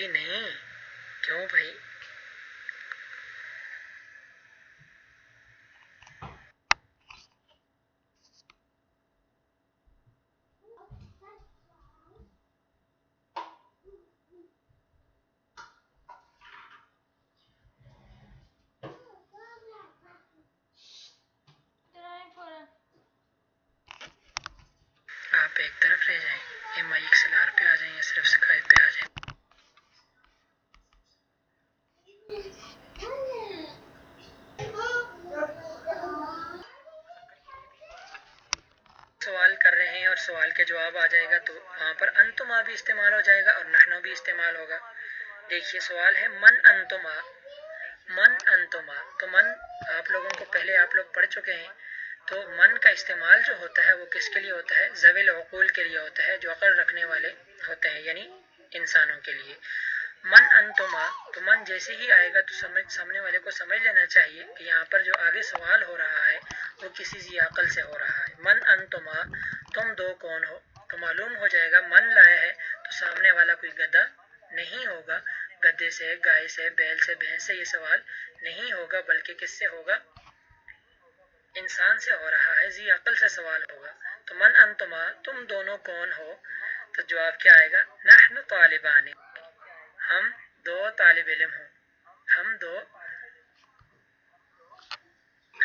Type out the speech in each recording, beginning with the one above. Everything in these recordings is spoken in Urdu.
جی نہیں کیوں بھائی آپ ایک طرف رہ جائیں یہ مائک سلار پہ آ جائیں یا صرف سکائب پہ آ جائیں سوال کر رہے ہیں اور سوال کے جواب آ جائے گا تو وہاں پر انتما بھی استعمال ہو جائے گا اور نحنو بھی استعمال ہوگا۔ دیکھیے، سوال ہے، من انتما؟ من انتما؟ تو من آپ لوگوں کو پہلے آپ لوگ پڑھ چکے ہیں۔ تو من کا استعمال جو ہوتا ہے، وہ کس کے لیے ہوتا ہے؟ زویل عقول کے لیے ہوتا ہے، جو عقل رکھنے والے ہوتے ہیں یعنی انسانوں کے لیے۔ من انتما؟ تو من جیسے ہی آئے گا تو سمجھ، سامنے والے کو سمجھ لینا چاہیے کہ یہاں پر جو آگے سوال ہو رہا ہے، وہ کسی ذی عقل سے ہو رہا ہے۔ من انتما؟ تم دو کون ہو؟ تو معلوم ہو جائے گا من لایا ہے تو سامنے والا کوئی گدا نہیں ہوگا۔ گدے سے، گائے سے، بیل سے، بھینس سے یہ سوال نہیں ہوگا، بلکہ کس سے ہوگا؟ انسان سے ہو رہا ہے ذی عقل سے سوال ہوگا۔ تو من انتما، تم دونوں کون ہو؟ تو جواب کیا آئے گا؟ نحن طالبان۔ ہم دو طالب علم ہوں۔ ہم دو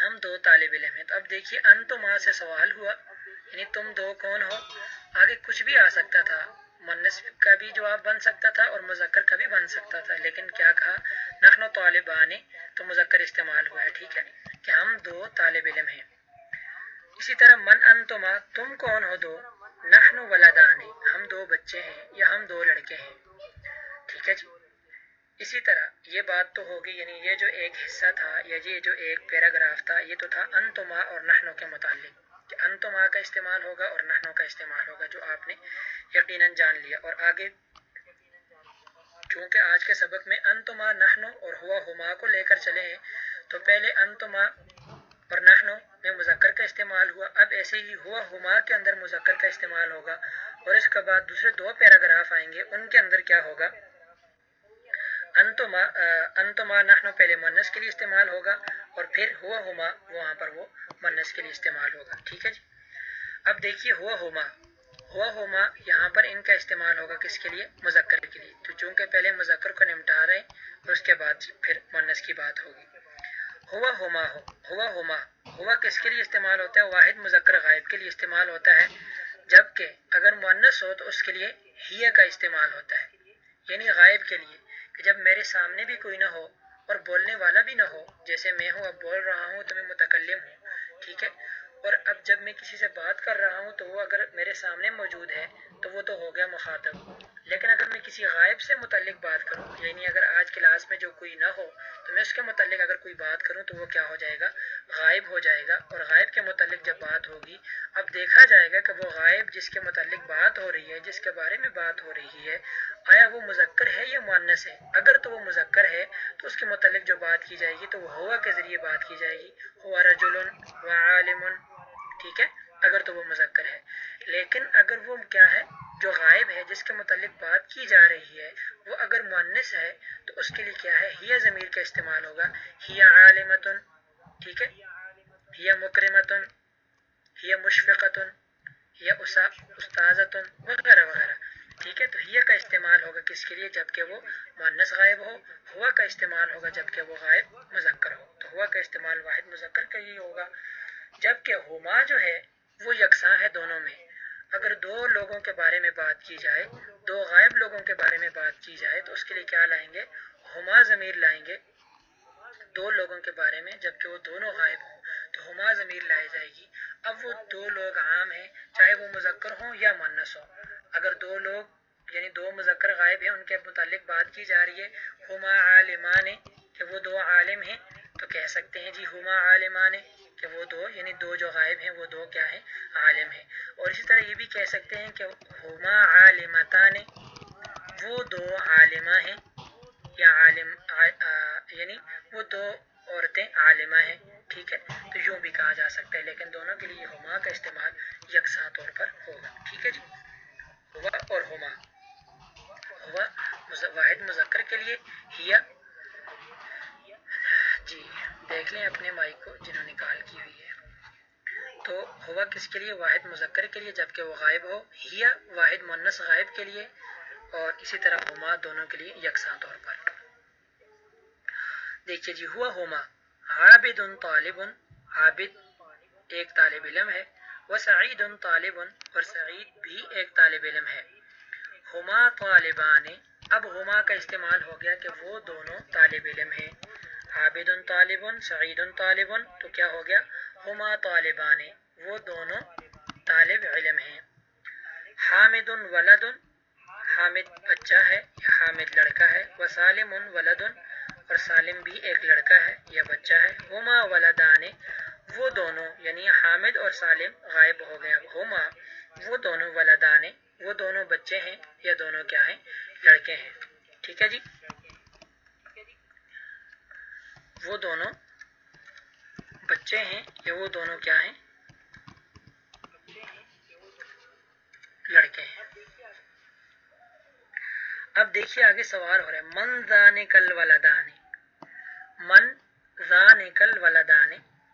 ہم دو طالب علم ہیں۔ تو اب دیکھیے، انتما سے سوال ہوا۔ یعنی تم دو کون ہو؟ آگے کچھ بھی آ سکتا تھا۔ منس کا بھی جواب بن سکتا تھا اور مذکر کا بھی بن سکتا تھا، لیکن کیا کہا؟ نحن طالبان تو مذکر استعمال ہوا ہے، ٹھیک ہے؟ کہ ہم دو طالب علم ہیں۔ اسی طرح من انتما، تم کون ہو دو؟ نحن ولدان ہم دو بچے ہیں یا ہم دو لڑکے ہیں؟ ٹھیک ہے جی۔ اسی طرح یہ بات تو ہوگی یعنی یہ جو ایک حصہ تھا یا یہ جو ایک پیراگراف تھا، یہ تو تھا انتما اور نحنو کے متعلق۔ کہ انتما کا استعمال ہوگا اور نحنو کا استعمال ہوگا جو آپ نے یقیناً جان لیا اور آگے چونکہ آج کے سبق میں انتما نحنو اور ہوا ہما کو لے کر چلے ہیں، تو پہلے انتما اور نحنو میں مذکر کا استعمال ہوا، اب ایسے ہی ہوا ہما کے اندر مذکر کا استعمال ہوگا اور اس کے بعد دوسرے دو پیراگراف آئیں گے، ان کے اندر کیا ہوگا؟ انتما انتما نحنو پہلے منس کے لیے استعمال ہوگا اور پھر ہوا ہما وہاں پر وہ منس کے لیے استعمال ہوگا، ٹھیک ہے جی؟ اب دیکھیے ہوا ہما ہوا ہوما یہاں پر ان کا استعمال ہوگا کس کے لیے؟ مذکر کے لیے۔ تو چونکہ پہلے مذکر کو نمٹا رہے ہیں، اس کے بعد پھر مونس کی بات ہوگی۔ ہوا ہوما ہو، ہوا ہوما، ہوا کس کے لیے استعمال ہوتا ہے؟ واحد مذکر غائب کے لیے استعمال ہوتا ہے، جبکہ اگر مونس ہو تو اس کے لیے ہی کا استعمال ہوتا ہے یعنی غائب کے لیے، کہ جب میرے سامنے بھی کوئی نہ ہو اور بولنے والا بھی نہ ہو۔ جیسے میں ہوں، اب بول رہا ہوں تو میں متکلم ہوں، ٹھیک ہے؟ اور اب جب میں کسی سے بات کر رہا ہوں تو وہ اگر میرے سامنے موجود ہے تو وہ تو ہو گیا مخاطب۔ لیکن اگر میں کسی غائب سے متعلق بات کروں یعنی اگر آج کلاس میں جو کوئی نہ ہو، تو میں اس کے متعلق اگر کوئی بات کروں، تو وہ کیا ہو جائے گا؟ غائب ہو جائے گا۔ اور غائب کے متعلق جب بات ہوگی، اب دیکھا جائے گا کہ وہ غائب جس کے متعلق بات ہو رہی ہے، جس کے بارے میں بات ہو رہی ہے، آیا وہ مذکر ہے یا معنس ہے؟ اگر تو وہ مذکر ہے، تو اس کے متعلق جو بات کی جائے گی، تو وہ ہوا کے ذریعے بات کی جائے گی۔ ہوا رجل و عالم، ٹھیک ہے؟ اگر تو وہ مذکر ہے۔ لیکن اگر وہ کیا ہے، جو غائب ہے، جس کے متعلق بات کی جا رہی ہے، وہ اگر معنس ہے، تو اس کے لیے کیا ہے؟ ہیا ضمیر کا استعمال ہوگا۔ ہیا عالمتن، ٹھیک ہے؟ ہیا مکرمتن، ہیا مشفقتن، ہیا استاذتن، وغیرہ وغیرہ۔ ٹھیک ہے؟ تو ہیا کا استعمال ہوگا کس کے لیے؟ جبکہ وہ معنس غائب ہو۔ ہوا کا استعمال ہوگا جبکہ وہ غائب مذکر ہو۔ تو ہوا کا استعمال واحد مذکر کا ہی ہوگا۔ جبکہ ہما جو ہے وہ یکساں ہے دونوں میں۔ اگر دو لوگوں کے بارے میں بات کی جائے، دو غائب لوگوں کے بارے میں بات کی جائے، تو اس کے لیے کیا لائیں گے؟ ہما ضمیر لائیں گے۔ دو لوگوں کے بارے میں، جبکہ وہ دونوں غائب ہوں، تو ہما ضمیر لائی جائے گی۔ اب وہ دو لوگ عام ہیں، چاہے وہ مذکر ہوں یا منس ہو اگر دو لوگ یعنی دو مذکر غائب ہیں، ان کے متعلق بات کی جا رہی ہے، ہما عالمان کہ وہ دو عالم ہیں، تو کہہ سکتے ہیں جی ہما عالمان کہ وہ دو یعنی دو جو غائب ہیں، وہ دو کیا ہیں؟ عالم ہیں۔ اور اسی طرح یہ بھی کہہ سکتے ہیں کہ ہما عالمتان، وہ دو عالمہ ہیں، یا عالم یعنی وہ دو عورتیں عالمہ ہیں، ٹھیک ہے؟ تو یوں بھی کہا جا سکتا ہے، لیکن دونوں کے لیے ہما کا استعمال یکساں طور پر ہوگا، ٹھیک ہے جی؟ ہوا اور ہما۔ ہوا واحد مذکر کے لیے ہیا جی دیکھ لیں اپنے مائک کو جنہوں نے کال کی ہوئی ہے۔ تو ہوا کس کے لیے؟ واحد مذکر کے لیے، جبکہ وہ غائب ہو ہیا واحد منس غائب کے لیے، اور اسی طرح ہما دونوں کے لیے یکساں طور پر۔ دیکھیے جی ہوا ہوما عابد طالب عابد ایک طالب علم ہے وہ سعید طالب اور سعید بھی ایک طالب علم ہے۔ ہما طالبان، اب ہما کا استعمال ہو گیا کہ وہ دونوں طالب علم ہیں۔ عابد طالب، سعید طالب، تو کیا ہو گیا؟ ہما طالبان، وہ دونوں طالب علم ہیں۔ حامد ولد، حامد بچہ ہے، یا حامد لڑکا ہے۔ وہ سالم ولد، اور سالم بھی ایک لڑکا ہے یا بچہ ہے۔ ہما ولدان، وہ دونوں یعنی حامد اور سالم غائب ہو گیا ہما، وہ دونوں ولدان، وہ دونوں بچے ہیں یا دونوں کیا ہیں؟ لڑکے ہیں۔ ٹھیک ہے جی؟ وہ دونوں بچے ہیں یا وہ دونوں کیا ہیں؟ لڑکے ہیں۔ اب دیکھیے آگے سوال ہو رہا ہے۔ من زان کل ولدان۔ من زان کل ولدان۔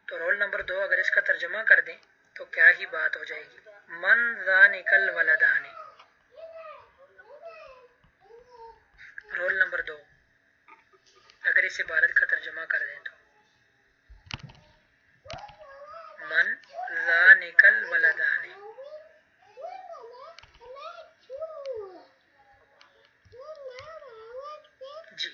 تو رول نمبر دو اگر اس کا ترجمہ کر دیں تو کیا ہی بات ہو جائے گی؟ من زان کل ولدان۔ رول نمبر دو۔ اگر اس عبارت کا جمع کر دیں تو من ذانکل ولدان جی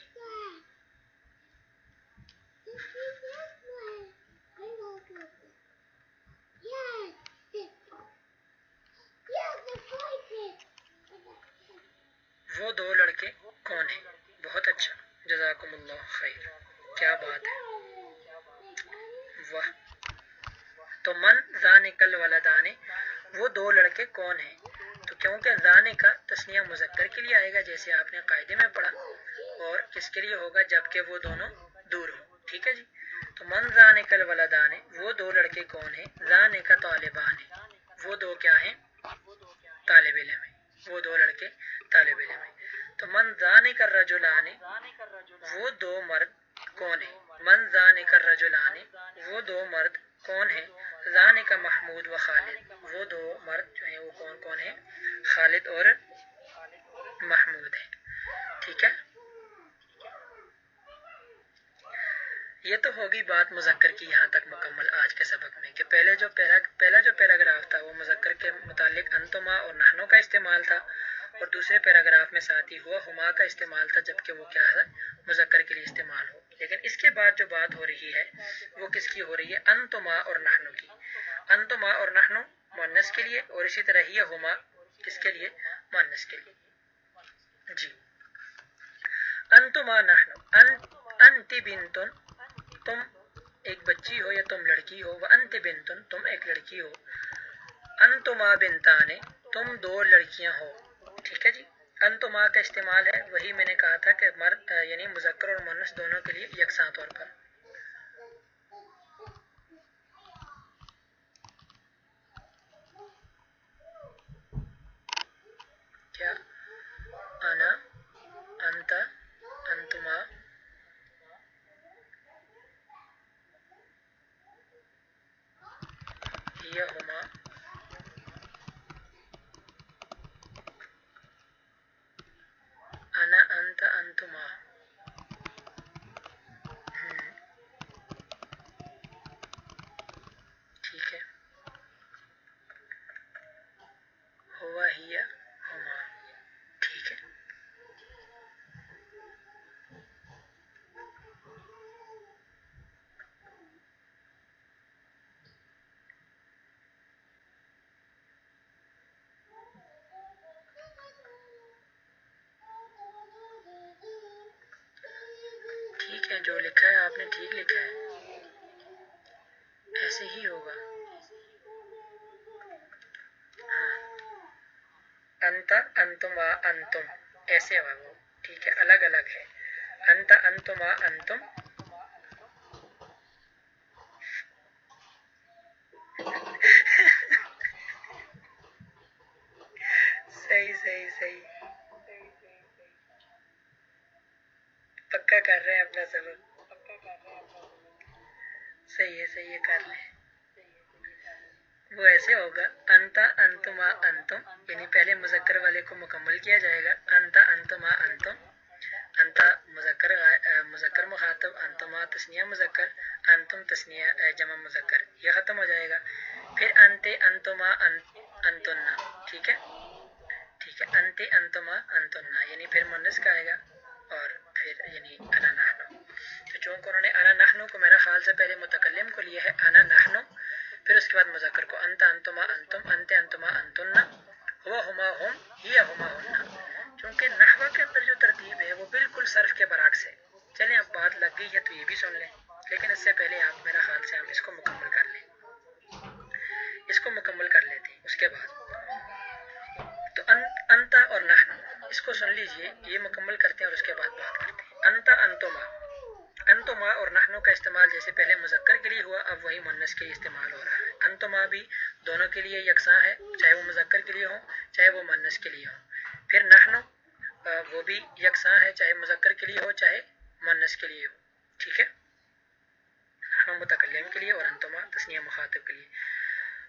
وہ دو لڑکے کون ہیں بہت اچھا جزاکم اللہ خیر کیا بات ہے واہ تو من زان کل ولدانے وہ دو لڑکے کون ہیں تو کیونکہ زانے کا تسنیہ مذکر کے لیے آئے گا جیسے آپ نے قاعدے میں پڑھا اور کس کے لیے ہوگا جبکہ وہ دونوں دور ہوں۔ ٹھیک ہے جی؟ تو من زان کل ولدانے وہ دو لڑکے کون ہیں؟ زانے کا طالبان ہے وہ دو کیا ہیں؟ طالب علم ہیں۔ وہ دو لڑکے طالب علم ہیں۔ تو من زان کر رجولان وہ دو مرد کون ہیں؟ من زان کر رجولان وہ دو مرد کون ہیں؟ زان کا محمود و خالد، وہ دو مرد جو ہیں، وہ کون کون ہیں؟ خالد اور محمود ہیں۔ ٹھیک ہے؟ یہ تو ہوگی بات مذکر کی یہاں تک مکمل آج کے سبق میں کہ پہلے جو پیرا پہلا جو پیراگراف تھا وہ مذکر کے متعلق انتما اور نحنوں کا استعمال تھا اور دوسرے پیراگراف میں ساتھ ہی ہوا ہما کا استعمال تھا جبکہ وہ کیا ہے؟ مذکر کے لیے استعمال ہو۔ لیکن اس کے بعد جو بات ہو رہی ہے وہ کس کی ہو رہی ہے؟ انتما اور نحنو کی۔ انتما اور نحنو مونس کے لیے اور اسی طرح ہی ہما کس کے لیے؟ مونس کے لیے۔ جی۔ انتما نحنو ان انتی بنتن تم ایک بچی ہو یا تم لڑکی ہو، وہ انت بنتن، تم ایک لڑکی ہو۔ انتما بنتانے، تم دو لڑکیاں ہو۔ ٹھیک ہے جی؟ انتما کا استعمال ہے، وہی میں نے کہا تھا کہ مرد یعنی مذکر اور منس دونوں کے لیے یکساں طور پر کیا انا انتا انتما یہ ہما انا انت انتما ٹھیک ہے ہوا ہی ہما ٹھیک ہے ٹھیک ہے جو لکھا ہے آپ نے ٹھیک لکھا ہے ایسے ہی ہوگا ہاں انتا انتما انتم ایسے ہوا وہ ٹھیک ہے الگ الگ ہے انتا انتما انتم صحیح انتم صحیح پکا کر رہے ہیں اپنا سبق صحیح ہے صحیح ہے کر لیں وہ ایسے ہوگا انتا انتما انتم یعنی پہلے مذکر والے کو مکمل کیا جائے گا انتا انتما انتم انتا مذکر مذکر مخاطب انتما تسنیہ مذکر انتم تسنیہ جمع مذکر یہ ختم ہو جائے گا پھر انتے انتما انتنا ٹھیک ہے ٹھیک ہے انتے انتما انتنا یعنی پھر منس کا آئے گا اور پھر یعنی انا نحنو تو چونکہ انہوں نے انا نحنو کو میرا خیال سے پہلے متکلم کو لیا ہے انا نحنو پھر اس کے بعد مذکر کو انت انتما انتم انت انتما انتنا ہوا ہما ہم ہی ہما ہننا چونکہ نحوہ کے اندر جو ترتیب ہے وہ بالکل صرف کے برعکس ہے چلیں، اب بات لگ گئی ہے تو یہ بھی سن لیں۔ لیکن اس سے پہلے آپ میرا خیال سے ہم اس کو مکمل کر لیں۔ اس کو مکمل کر لیتے ہیں، اس کے بعد۔ تو انتا اور نحنو اس کو سن لیجیے، یہ مکمل کرتے ہیں اور اس کے بعد بات کرتے ہیں۔ انتا، انتما۔ انتما اور نحنو کا استعمال جیسے پہلے مذکر کے لیے ہوا، اب وہی منس کے لیے استعمال ہو رہا ہے۔ انتما بھی دونوں کے لیے یکساں ہے، چاہے وہ مذکر کے لیے ہوں، چاہے وہ منس کے لیے ہوں۔ پھر نحنو وہ بھی یکساں ہے، چاہے مذکر کے لیے ہو، چاہے منس کے لیے ہو ٹھیک ہے؟ نحنو متکلم کے لیے اور انتما تسنیہ مخاطب کے لیے۔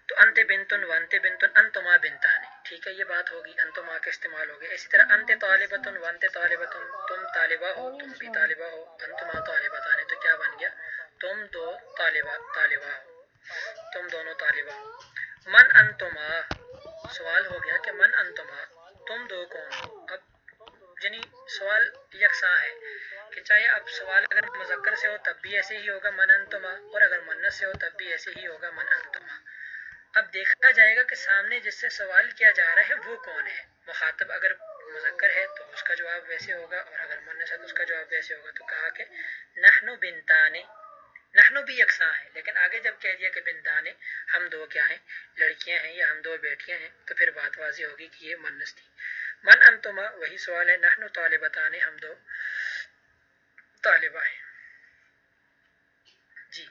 تو انت بنتن ونت بنتن انتما بنتان۔ ٹھیک ہے، یہ بات ہوگی، انتما کا استعمال ہوگا اسی طرح انت طالبتن ونت طالبتن، تم طالبہ ہو، تم بھی طالبہ ہو، انتما طالبتان۔ تو کیا بن گیا؟ تم دو طالبہ طالبہ ہو۔ تم دونوں طالبہ ہو۔ من انتما، سوال ہو گیا کہ من انتما، تم دو کون ہو؟ اب یعنی سوال یکساں ہے۔ کہ چاہے اب سوال اگر مذکر سے ہو تب بھی ایسے ہی ہوگا من انتما، اور اگر منس سے ہو تب بھی ایسے ہی ہوگا من انتما۔ اب دیکھا جائے گا کہ سامنے جس سے سوال کیا جا رہا ہے وہ کون ہے؟ مخاطب اگر مذکر ہے تو اس کا جواب ویسے ہوگا، اور اگر منس ہے تو اس کا جواب ویسے ہوگا۔ تو کہا کہ نحنو بنتانے، نحنو بھی یکساں ہے لیکن آگے جب کہہ دیا کہ بنتانے، ہم دو کیا ہیں؟ لڑکیاں ہیں یا ہم دو بیٹیاں ہیں، تو پھر بات واضح ہوگی کہ یہ منس تھی۔ من انتما، وہی سوال ہے، نحنو طالبتانے، ہم دو۔ طالبہ ہیں۔ جی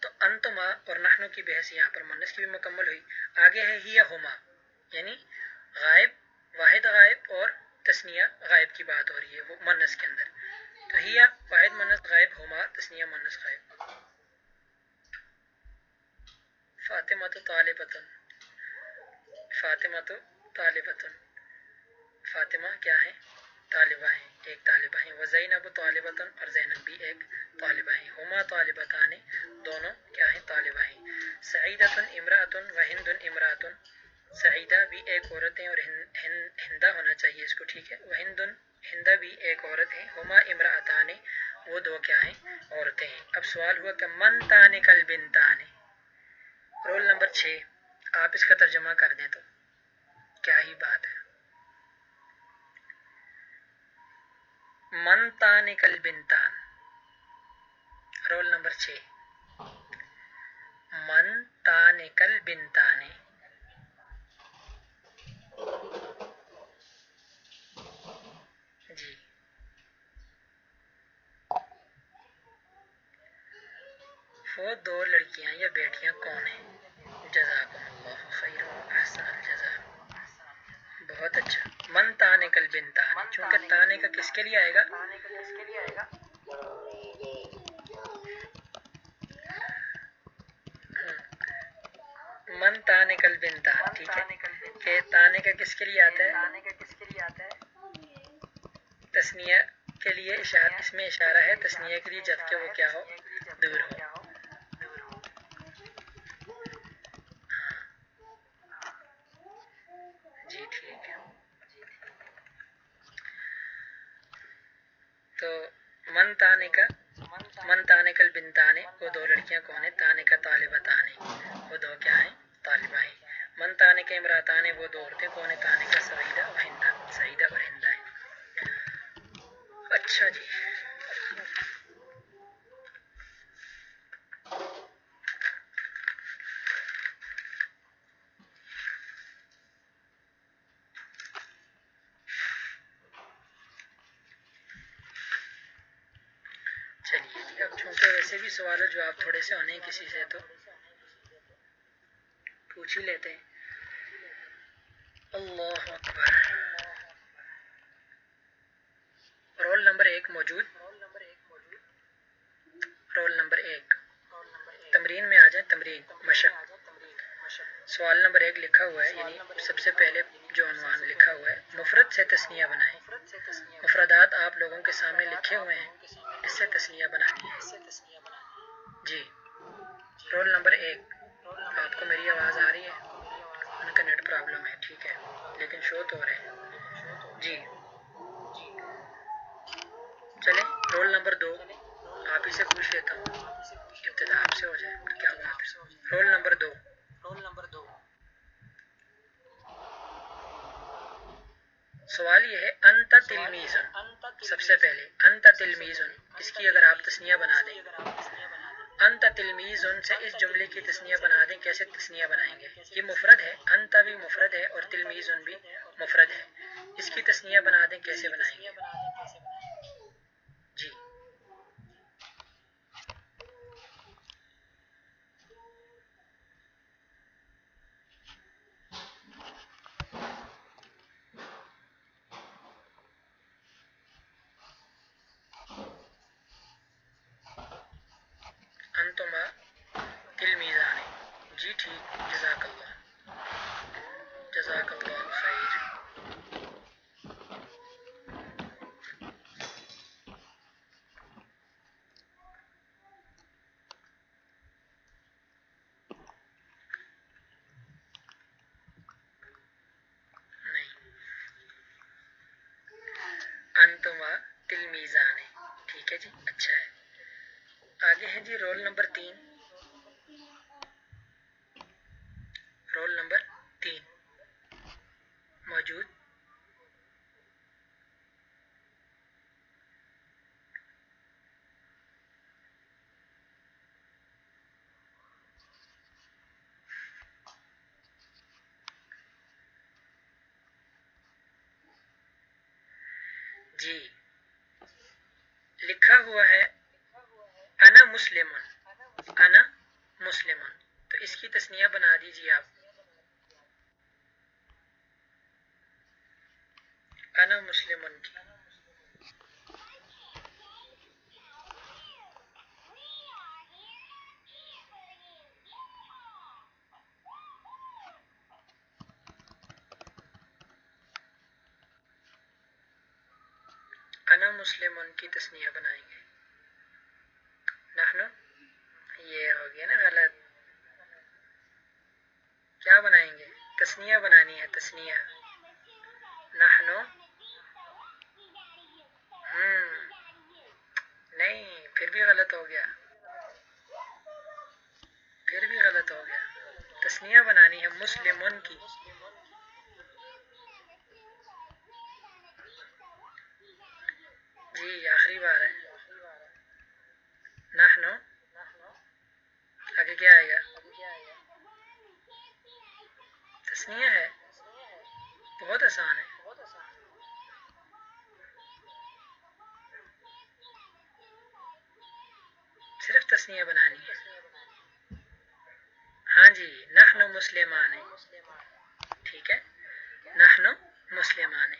تو انتما اور نحنو کی بحث یہاں پر منس کی بھی مکمل ہوئی۔ آگے ہے ہی ہما یعنی غائب، واحد غائب اور تسنیہ غائب کی بات ہو رہی ہے وہ منس کے اندر۔ تو ہی واحد منس غائب ہما تسنیہ منس غائب۔ فاطمہ تو طالبتن فاطمہ تو طالبتن فاطمہ کیا ہے؟ طالبہ ہیں ایک طالبہ ہیں، وہ زینب طالبتن اور زینب بھی ایک طالبہ ہیں۔ ہما طالبتان، دونوں کیا ہیں؟ طالبہ ہیں۔ سعیدتن امراۃن و ہندن امراۃن سعیدہ بھی ایک عورت ہیں اور ہندہ ہونا چاہیے اس کو، ٹھیک ہے؟ وہ ہندن، ہندہ بھی ایک عورت ہیں۔ ہما امراطان وہ دو کیا ہیں؟ عورتیں ہیں۔ اب سوال ہوا کہ من تان کل بن تان رول نمبر چھ۔ آپ اس کا ترجمہ کر دیں تو۔ کیا ہی بات ہے۔ منتان کل بنتان رول نمبر چھ۔ من تان کل بنتانے جی۔ وہ دو لڑکیاں یا بیٹیاں کون ہیں؟ جزاکم اللہ خیر و احسان بہت اچھا۔ من تانے کل بن تانے۔ چونکہ تانے کا کس کے لیے آئے گا؟ من تانے کل بن تان ٹھیک ہے۔ کہ تانے۔ کا کس کے لیے آتا ہے؟ تسنیہ کے لیے اس میں اشارہ ہے تسنیہ کے لیے جبکہ وہ کیا ہو؟ دور ہو جی ٹھیک ہے تو من تانے کا من تانے کل بن تانے، وہ دو لڑکیاں کون ہیں؟ تانے کا طالبہ تانے، وہ دو کیا ہیں؟ طالبہ ہیں۔ من تانے کے امراتانے، وہ دو عورتیں کون ہیں؟ تانے کا سعیدہ اور ہندہ سعیدہ اور ہندہ ہے اچھا جی۔ سے ہونے کسی سے تو۔ پوچھ ہی لیتے ہیں۔ اللہ اکبر۔ رول نمبر ایک موجود۔ رول نمبر ایک۔ تمرین میں آ جائیں۔ تمرین، مشق۔ سوال نمبر ایک لکھا ہوا ہے یعنی سب سے پہلے جو عنوان لکھا ہوا ہے، مفرد سے تسنیہ بنائیں۔ مفردات آپ لوگوں کے سامنے لکھے ہوئے ہیں، اس سے تسنیہ بنانی ہے جی۔ رول نمبر ایک آپ کو میری آواز آ رہی ہے ان کا نیٹ پرابلم ہے ٹھیک ہے لیکن شو تو ہو رہے ہیں جی چلے رول نمبر دو آپ ہی سے پوچھ لیتا ہوں ابتدا آپ سے ہو جائے کیا بات ہے رول نمبر دو رول نمبر دو سوال یہ ہے انت تلمیزن سب سے پہلے انت تلمیزن اس کی اگر آپ تسنیہ بنا دیں انت تلمیزن سے اس جملے کی تسنیہ بنا دیں، کیسے تسنیہ بنائیں گے؟ یہ مفرد ہے، انت بھی مفرد ہے اور تلمیزن بھی مفرد ہے۔ اس کی تسنیہ بنا دیں، کیسے بنائیں گے جی انتما تلمیزان جی ٹھیک جزاک اللہ جزاک اللہ خیر نہیں انتما تلمیزان ٹھیک ہے جی اچھا ہے آگے ہیں جی رول نمبر تین رول نمبر تین موجود جی۔ لکھا ہوا ہے، انا مسلم انا مسلم تو اس کی تسنیہ بنا دیجیے آپ۔ انا مسلم کی انا مسلم بنائیں گے نحنو یہ ہو گیا نا غلط۔ کیا بنائیں گے؟ تسنیہ بنانی ہے، تسنیہ۔ نحنو ہم نہیں، پھر بھی غلط ہو گیا۔ پھر بھی غلط ہو گیا۔ تسنیہ بنانی ہے مسلمن کی جی آخری بار ہے نحنو آگے کیا آئے گا تسنیہ ہے بہت آسان ہے پسلیاں بنانی ہے ہاں جی نحن مسلمان ٹھیک ہے؟ نحن مسلمان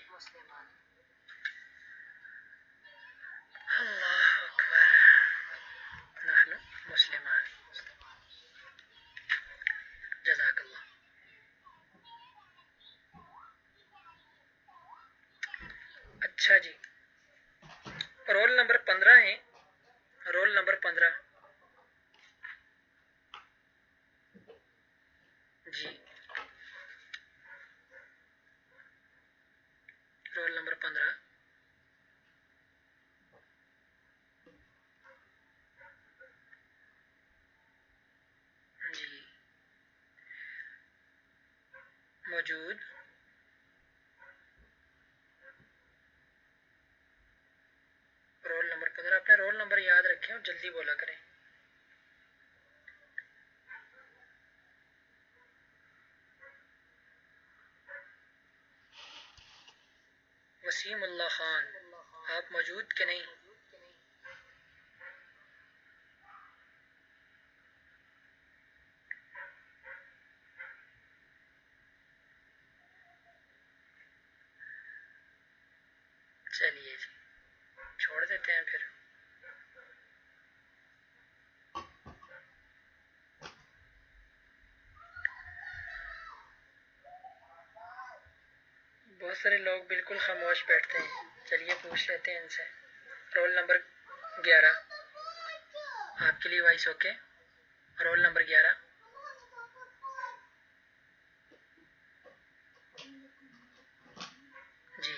اللہ اکبر نحنو مسلمان جزاک اللہ اچھا جی رول نمبر پندرہ ہے رول نمبر پندرہ جی رول نمبر پندرہ جی موجود رول نمبر پندرہ اپنے رول نمبر یاد رکھیں اور جلدی بولا کریں وسیم اللہ خان آپ موجود کہ نہیں چلیے جی چھوڑ دیتے ہیں پھر سارے لوگ بالکل خاموش بیٹھتے ہیں چلیے پوچھ لیتے ہیں ان سے رول نمبر گیارہ۔ آپ کے لیے وائس اوکے رول نمبر گیارہ جی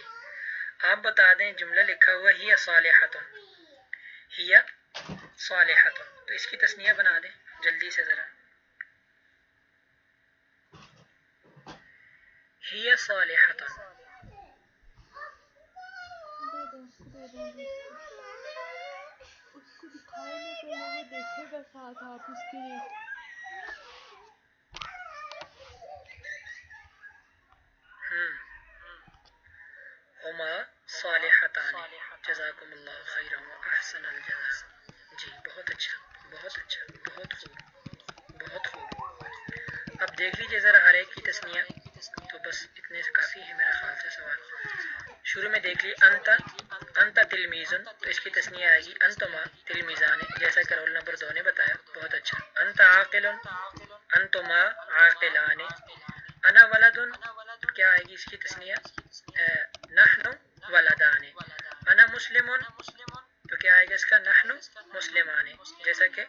آپ بتا دیں جملہ لکھا ہوا ہی صالحتن ہی صالحتن تو اس کی تسنیہ بنا دیں جلدی سے ذرا ہی صالحتن دیکھے گا ساتھ آپ اس کے ہما صالحتان جزاکم اللہ خیر و احسن الجزا جی بہت اچھا بہت اچھا بہت خوب بہت خوب اب دیکھ لیجیے ذرا ہر ایک کی تسنیہ تو بس اتنے سے کافی ہے میرا خیال سے سوال شروع میں دیکھ لی انتا انتا تلمیزن تو اس کی تسنیہ آئے گی انتما تلمیزان جیسا کہ رول نمبر دو نے بتایا، بہت اچھا۔ انتا عاقل انتما عاقلان انا ولدن، کیا آئے گی اس کی تسنیہ؟ نحن ولدان انا مسلم تو کیا آئے گا اس کا؟ نحن مسلمان جیسا کہ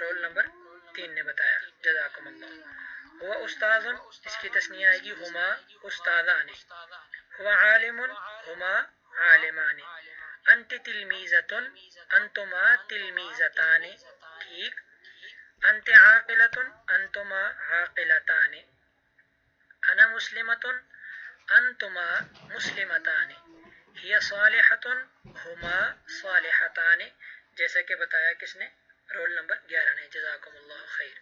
رول نمبر تین نے بتایا۔ جزاکم اللہ۔ ہوا استاذ اس کی تسنیہ آئے گی، ہما استاذان ہوا عالم ہما عالمان انت تلمیزتن انتما تلمیزتان ٹھیک انت عاقلتن انتما عاقلتان انا مسلمتن انتما مسلمتان ہی صالحتن ہما صالحتان جیسا کہ بتایا کس نے رول نمبر گیارہ نے جزاکم اللہ خیر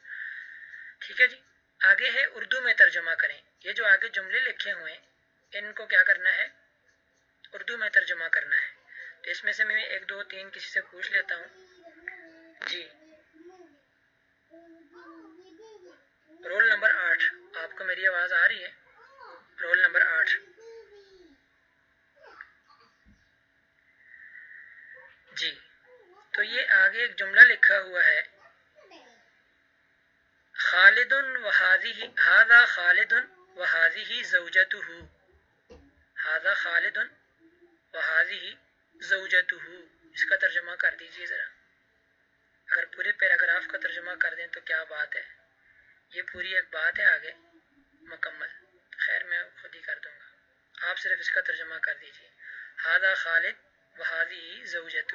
ٹھیک ہے جی آگے ہے اردو میں ترجمہ کریں یہ جو آگے جملے لکھے ہوئے ان کو کیا کرنا ہے اردو میں ترجمہ کرنا ہے تو اس میں سے میں ایک دو تین کسی سے پوچھ لیتا ہوں۔ جی۔ رول نمبر آٹھ۔ آپ کو میری آواز آ رہی ہے؟ رول نمبر آٹھ۔ جی۔ تو یہ آگے ایک جملہ لکھا ہوا ہے۔ خالد ہاضا خالد و ہی زوجت ہاضا خالد و ہی زوجت اس کا ترجمہ کر دیجیے ذرا۔ اگر پورے پیراگراف کا ترجمہ کر دیں تو کیا بات ہے؟ یہ پوری ایک بات ہے آگے۔ مکمل۔ خیر، میں خود ہی کر دوں گا۔ آپ صرف اس کا ترجمہ کر دیجیے۔ ہادہ خالد و حاضی زوجت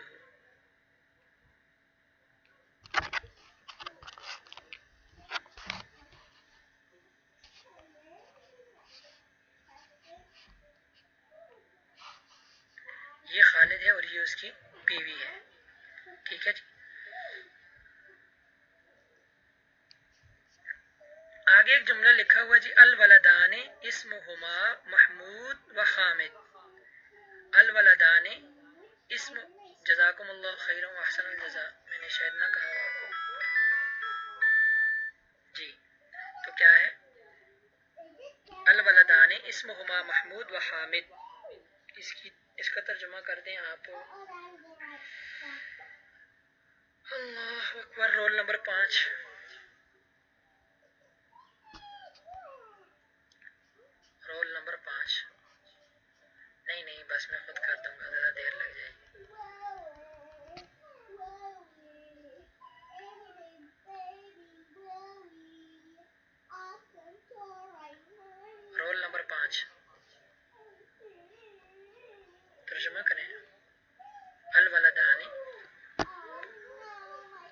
یہ خالد ہے اور یہ اس کی بیوی ہے۔ ٹھیک ہے جی۔ آگے ایک جملہ لکھا ہوا جی الولدان اسمہما محمود و حامد الولدان اسم، جزاکم اللہ خیر و احسن الجزا میں نے شاید نہ کہا آپ کو۔ جی تو کیا ہے؟ الولدان اسمہما محمود و حامد اس کی، اس کا ترجمہ کر دیں آپ اللہ اکبر رول نمبر پانچ رول نمبر پانچ نہیں نہیں بس میں خود کر دوں گا ذرا دیر لگ جائے رول نمبر پانچ ترجمہ کریں الولدانی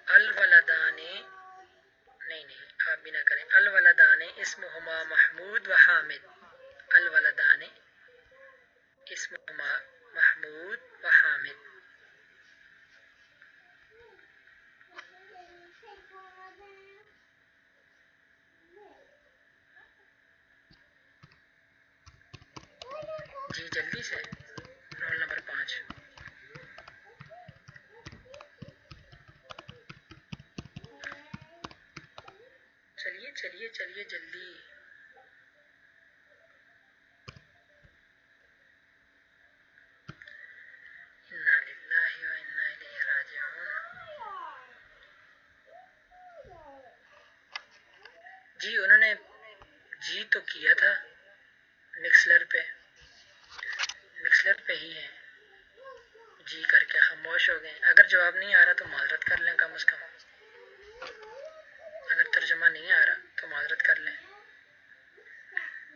الولدانی نہیں نہیں آپ بھی نہ کریں الولدانی اسمہما محمود و حامد الولدان اسمہما محمود و حامد جی جلدی سے رول نمبر پانچ چلیے چلیے، جلدی۔ جی انہوں نے جی تو کیا تھا۔ مکسلر پہ۔ مقصد پہ ہی ہیں۔ جی کر کے خاموش ہو گئے۔ اگر جواب نہیں آ رہا تو معذرت کر لیں کم از کم۔ اگر ترجمہ نہیں آ رہا۔ تو معذرت کر لیں۔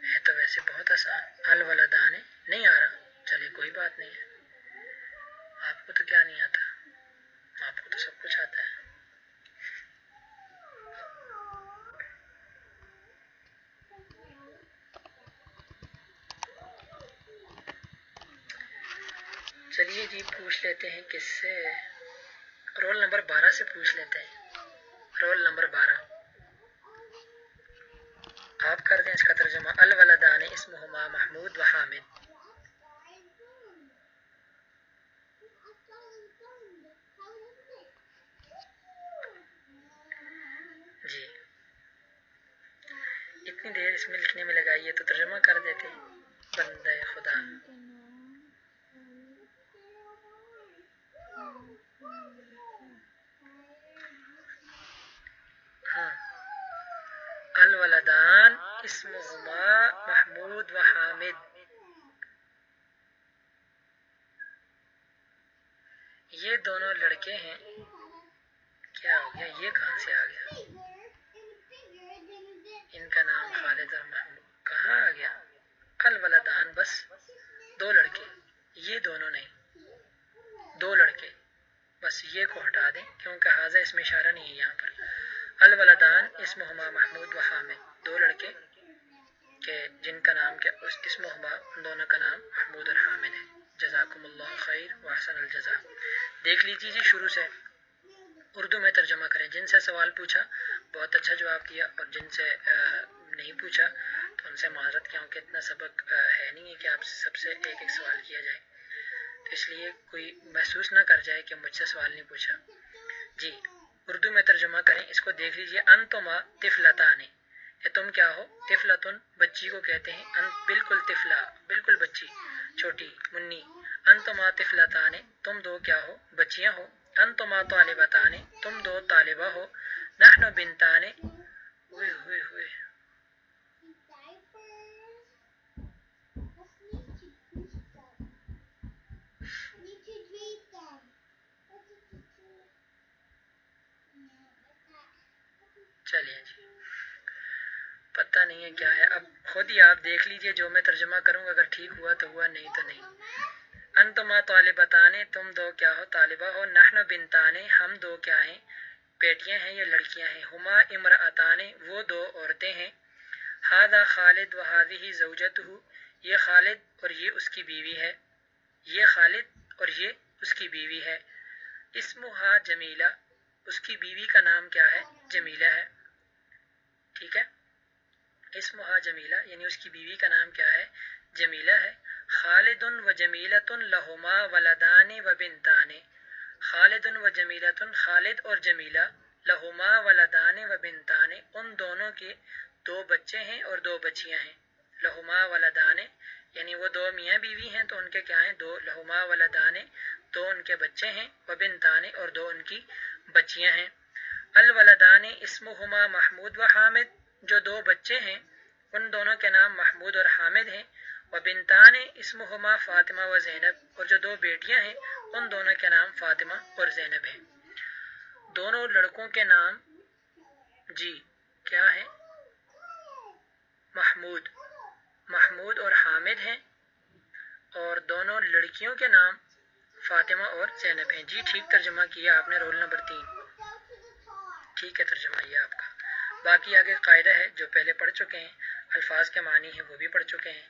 ہے تو ویسے بہت آسان۔ الولدان، نہیں آ رہا۔ چلیے کوئی بات نہیں ہے۔ آپ کو تو کیا نہیں آتا۔ آپ کو تو سب کچھ آتا ہے۔ چلیے جی پوچھ لیتے ہیں کس سے۔ رول نمبر بارہ سے پوچھ لیتے ہیں۔ رول نمبر بارہ۔ آپ کر دیں، اس کا ترجمہ الولدان اسمہما محمود و حامد۔ جی۔ اتنی دیر اس میں لکھنے میں لگائیے تو ترجمہ کر دیتے بندہ خدا ان کا نام ہاں الولدان اسمہما محمود و حامد. یہ دونوں لڑکے ہیں۔ کیا ہو گیا؟ یہ کہاں سے آ گیا؟ ان کا نام خالد اور محمود۔ کہاں آ گیا؟ الولدان، بس دو لڑکے۔ یہ دونوں نہیں، دو لڑکے۔ بس یہ کو ہٹا دیں، کیونکہ حاضر اس میں اشارہ نہیں ہے یہاں پر۔ الولدان اسم ہما محمود و حامد دو لڑکے کہ جن کا نام کیا اس اسم ہما دونوں کا نام محمود اور حامد ہے۔ جزاکم اللہ خیر و الجزا دیکھ لیجیے جی شروع سے۔ اردو میں ترجمہ کریں۔ جن سے سوال پوچھا، بہت اچھا جواب کیا اور جن سے نہیں پوچھا، تو ان سے معذرت کیا کہ اتنا سبق ہے نہیں ہے کہ آپ سب سے ایک ایک سوال کیا جائے۔ تو اس لیے کوئی محسوس نہ کر جائے کہ مجھ سے سوال نہیں پوچھا۔ جی اردو میں ترجمہ کریں۔ اس کو دیکھ لیجیے انتما تفلتانی کہ تم کیا ہو؟ تفلتن بچی کو کہتے ہیں۔ ان بالکل تفلا بالکل بچی، چھوٹی، منی۔ انتما تفلتانے تم دو کیا ہو؟ بچیاں ہو۔ انتما طالبتانے تم دو طالبہ ہو۔ نحن بنتانے ہوئے ہوئے ہوئے چلیے جی پتہ نہیں ہے کیا ہے۔ اب خود ہی آپ دیکھ لیجیے جو میں ترجمہ کروں گا۔ اگر ٹھیک ہوا تو ہوا، نہیں تو نہیں۔ انتما طالبتانے، تم دو کیا ہو؟ طالبہ ہو۔ نحن بنتانے، ہم دو کیا ہیں؟ بیٹیاں ہیں یا لڑکیاں ہیں؟ ہما امراطانے وہ دو عورتیں ہیں۔ ہادہ خالد و ہادی زوجت ہو یہ خالد اور یہ اس کی بیوی ہے۔ یہ خالد اور یہ اس کی بیوی ہے۔ اسمہا جمیلہ۔ اس کی بیوی کا نام کیا ہے؟ جمیلہ ہے۔ ٹھیک ہے؟ اسمہا جمیلہ یعنی اس کی بیوی کا نام کیا ہے؟ جمیلہ ہے۔ خالد و جمیلۃ لہما ولدان و بنتان۔ خالد و جمیلۃ خالد اور جمیلہ، لہما ولدان و بنتان۔ ان دونوں کے دو بچے ہیں اور دو بچیاں ہیں۔ لہما ولدان یعنی وہ دو میاں بیوی ہیں، تو ان کے کیا ہیں؟ دو لہما ولدان، دو ان کے بچے ہیں و بنتان اور دو ان کی بچیاں ہیں۔ الولدان، اسمہما محمود و حامد۔ جو دو بچے ہیں، ان دونوں کے نام محمود اور حامد ہیں و بنتان اسمہما فاطمہ و زینب، اور جو دو بیٹیاں ہیں، ان دونوں کے نام فاطمہ اور زینب ہیں۔ دونوں لڑکوں کے نام جی کیا ہے محمود۔ محمود اور حامد ہیں، اور دونوں لڑکیوں کے نام فاطمہ اور زینب ہیں۔ جی ٹھیک ترجمہ کیا آپ نے، رول نمبر تین۔ ٹھیک ہے، ترجمہ یہ آپ کا۔ باقی آگے قاعدہ ہے جو پہلے پڑھ چکے ہیں، الفاظ کے معنی ہیں، وہ بھی پڑھ چکے ہیں۔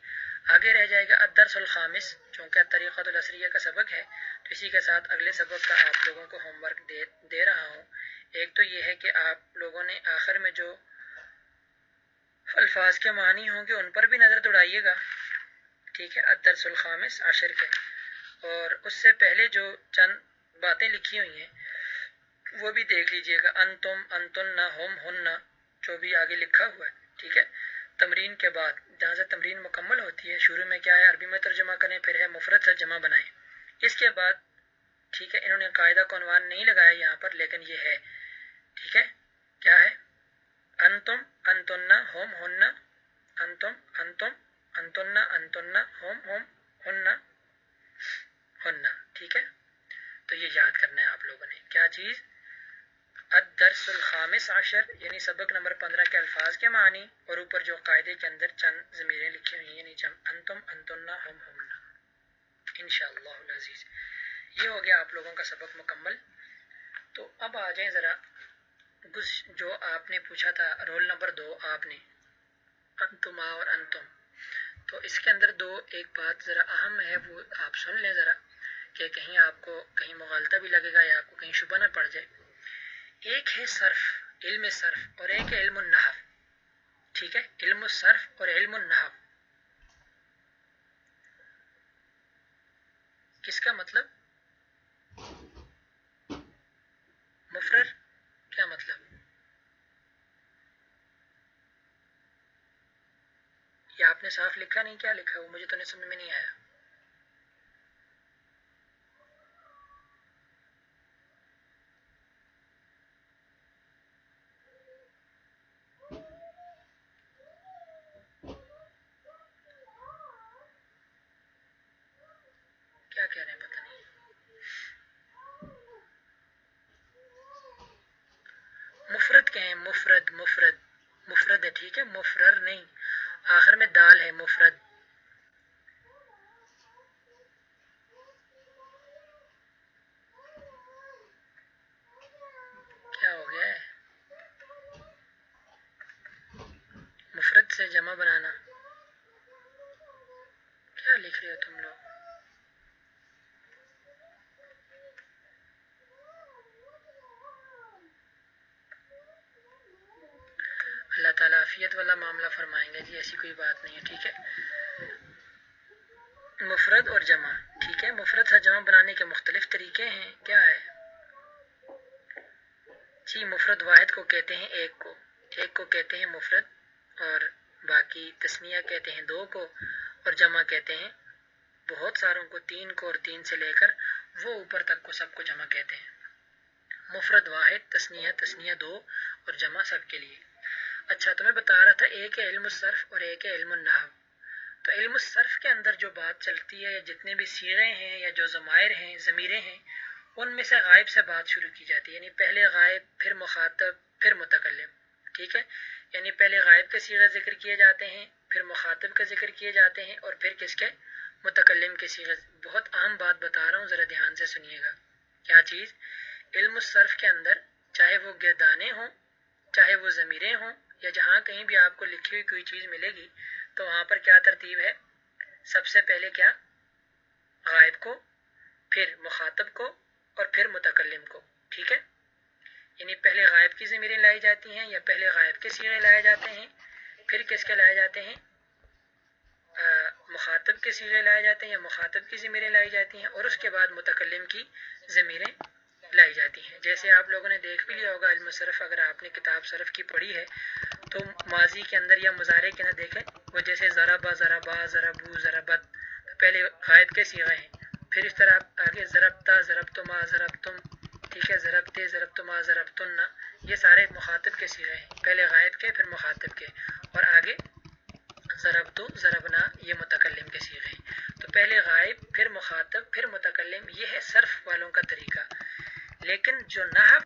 آگے رہ جائے گا الدرس الخامس، چونکہ طریقۃ الاسریہ کا سبق ہے۔ تو اسی کے ساتھ اگلے سبق کا آپ لوگوں کو ہوم ورک دے دے رہا ہوں۔ ایک تو یہ ہے کہ آپ لوگوں نے آخر میں جو الفاظ کے معنی ہوں گے، ان پر بھی نظر دوڑائیے گا۔ ٹھیک ہے، الدرس الخامس عشر کے اور اس سے پہلے جو چند باتیں لکھی ہوئی ہیں، وہ بھی دیکھ لیجیے گا۔ انتم، انتن نہ ہوم ہن جو بھی آگے لکھا ہوا ہے، ٹھیک ہے؟ تمرین کے بعد، جہاں سے تمرین مکمل ہوتی ہے، شروع میں کیا ہے؟ عربی میں ترجمہ کریں، پھر ہے مفرد سے جمع بنائیں۔ اس کے بعد، ٹھیک ہے، انہوں نے قاعدہ کو عنوان نہیں لگایا یہاں پر، لیکن یہ ہے، ٹھیک ہے؟ کیا ہے؟ انتم انتن ہوم ہن انتم انتم انتن انتن ہوم ہوم ہن ہننا ٹھیک ہے؟ تو یہ یاد کرنا ہے آپ لوگوں نے۔ کیا چیز؟ الدرس الخامس عشر یعنی سبق نمبر پندرہ کے الفاظ کے معنی، اور اوپر جو قاعدے کے اندر چند ضمیریں لکھی ہوئی ہیں یعنی انتم، انتنا، ہم، ہمنا۔ انشاءاللہ العزیز۔ یہ ہو گیا آپ لوگوں کا سبق مکمل۔ تو اب آ جائیں ذرا جو آپ نے پوچھا تھا، رول نمبر دو آپ نے، انتما اور انتم۔ تو اس کے اندر دو، ایک بات ذرا اہم ہے، وہ آپ سن لیں ذرا، کہ کہیں آپ کو کہیں مغالطہ بھی لگے گا یا آپ کو کہیں شبہ نہ پڑ جائے۔ ایک ہے صرف علم صرف اور ایک ہے علم النحو۔ ٹھیک ہے؟ علم الصرف اور علم النحو۔ کس کا مطلب؟ مفرر، کیا مطلب؟ یہ آپ نے صاف لکھا نہیں، کیا لکھا وہ مجھے تو نہیں، سمجھ میں نہیں آیا کیا کہہ رہے ہیں پتہ نہیں مفرد کہیں مفرد مفرد مفرد ہے، ٹھیک ہے؟ مفرر نہیں۔ آخر میں دال ہے، مفرد۔ کیا ہو گیا ہے؟ مفرد سے جمع بنانا۔ کیا لکھ رہے ہو تم لوگ اللہ تعالیٰ عافیت والا معاملہ فرمائیں گے جی ایسی کوئی بات نہیں ہے، ٹھیک ہے؟ مفرد اور جمع، ٹھیک ہے؟ مفرد سے جمع بنانے کے مختلف طریقے ہیں، کیا ہے؟ جی مفرد واحد کو کہتے ہیں، ایک کو ایک کو کہتے ہیں مفرد اور باقی تسمیہ کہتے ہیں دو کو اور جمع کہتے ہیں بہت ساروں کو، تین کو اور تین سے لے کر وہ اوپر تک کو سب کو جمع کہتے ہیں۔ مفرد واحد تسنیہ تسنیہ دو اور جمع سب کے لیے۔ اچھا تو میں بتا رہا تھا ایک ہے علم الصرف اور ایک ہے علم النحو۔ تو علم الصرف کے اندر جو بات چلتی ہے، یا جتنے بھی سیرے ہیں، یا جو ضمائر ہیں، ضمیریں ہیں، ان میں سے غائب سے بات شروع کی جاتی ہے۔ یعنی پہلے غائب، پھر مخاطب، پھر متکلم۔ ٹھیک ہے؟ یعنی پہلے غائب کے سیغے ذکر کیے جاتے ہیں، پھر مخاطب کے ذکر کیے جاتے ہیں، اور پھر کس کے؟ متکلم کے سیغے۔ بہت اہم بات بتا رہا ہوں، ذرا دھیان سے سنیے گا۔ کیا چیز؟ علم الصرف کے اندر چاہے وہ گردانے ہوں، چاہے وہ ضمیریں ہوں یا جہاں کہیں بھی آپ کو لکھی ہوئی کوئی چیز ملے گی، تو وہاں پر کیا ترتیب ہے؟ سب سے پہلے کیا؟ غائب کو، پھر مخاطب کو اور پھر متکلم کو، ٹھیک ہے؟ یعنی پہلے غائب کی ضمیریں لائی جاتی ہیں یا پہلے غائب کے سیرے لائے جاتے ہیں، پھر کس کے لائے جاتے ہیں؟ مخاطب کے سیرے لائے جاتے ہیں یا مخاطب کی ضمیریں لائی جاتی ہیں اور اس کے بعد متکلم کی ضمیریں لائی جاتی ہیں۔ جیسے آپ لوگوں نے دیکھ بھی لیا ہوگا، علم صرف اگر آپ نے کتاب صرف کی پڑھی ہے، تو ماضی کے اندر یا مظاہرے کے اندر دیکھیں، وہ جیسے ذرا با ذرا با، ذرا بو، ذرا بد پہلے غائب کے سیغے ہیں۔ پھر اس طرح آگے ضربتا ضرب تما ضرب تم، ٹھیک ہے، ضرب تے، ضرب تما ضرب تننا یہ سارے مخاطب کے سیغے ہیں۔ پہلے غائب کے، پھر مخاطب کے۔ اور آگے ضرب تو ضربنا یہ متکلم کے سیغے ہیں۔ تو پہلے غائب، پھر مخاطب، پھر متکلم، یہ ہے صرف والوں کا طریقہ۔ لیکن جو نحو